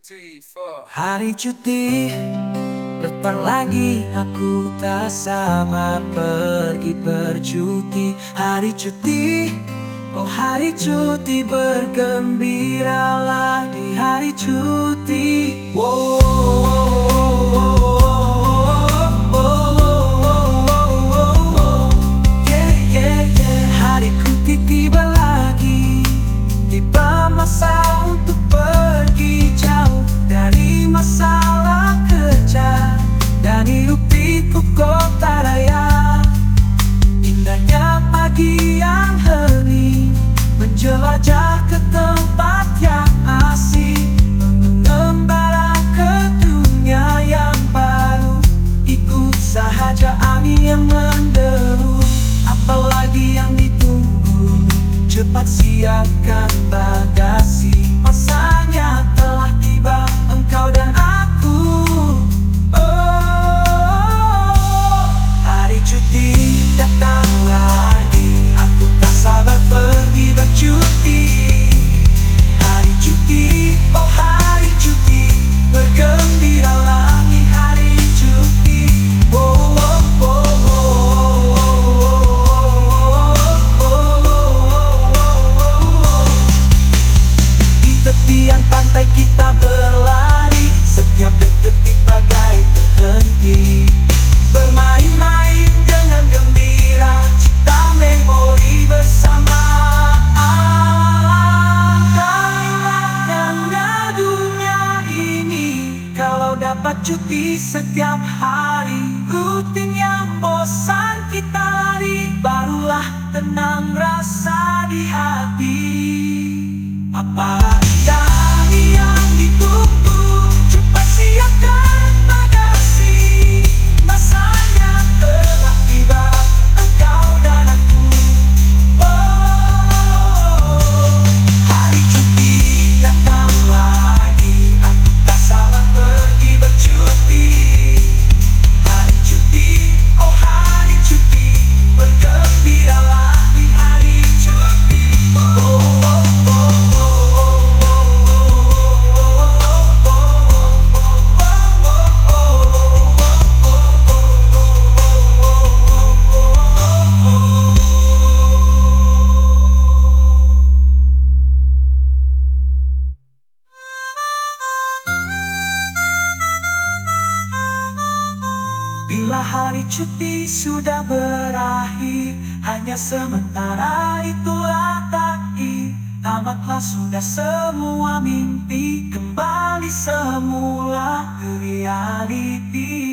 Hari cuti Depan lagi aku tak sama pergi bercuti Hari cuti Oh hari cuti bergembiralah di hari cuti Wow, wow, wow, pantai kita berlari. Setiap detik bagai terhenti. Bermain-main dengan gembira Cipta memori bersama. Indahnya dunia ini. Kalau dapat cuti setiap hari. Rutin yang bosan kita lari. Barulah tenang rasa di hati Bila hari cuti sudah berakhir Hanya sementara itulah takdir Tamatlah sudah semua mimpi Kembali semula ke reality